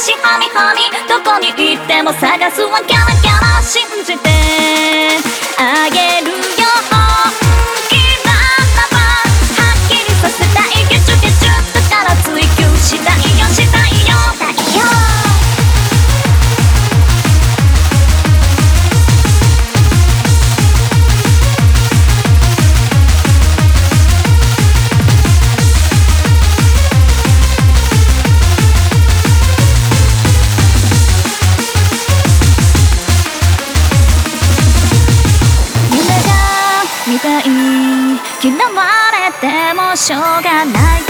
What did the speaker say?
ハミハミどこに行っても探すわ。キャラキャラ信じてあげるよ。しょうがない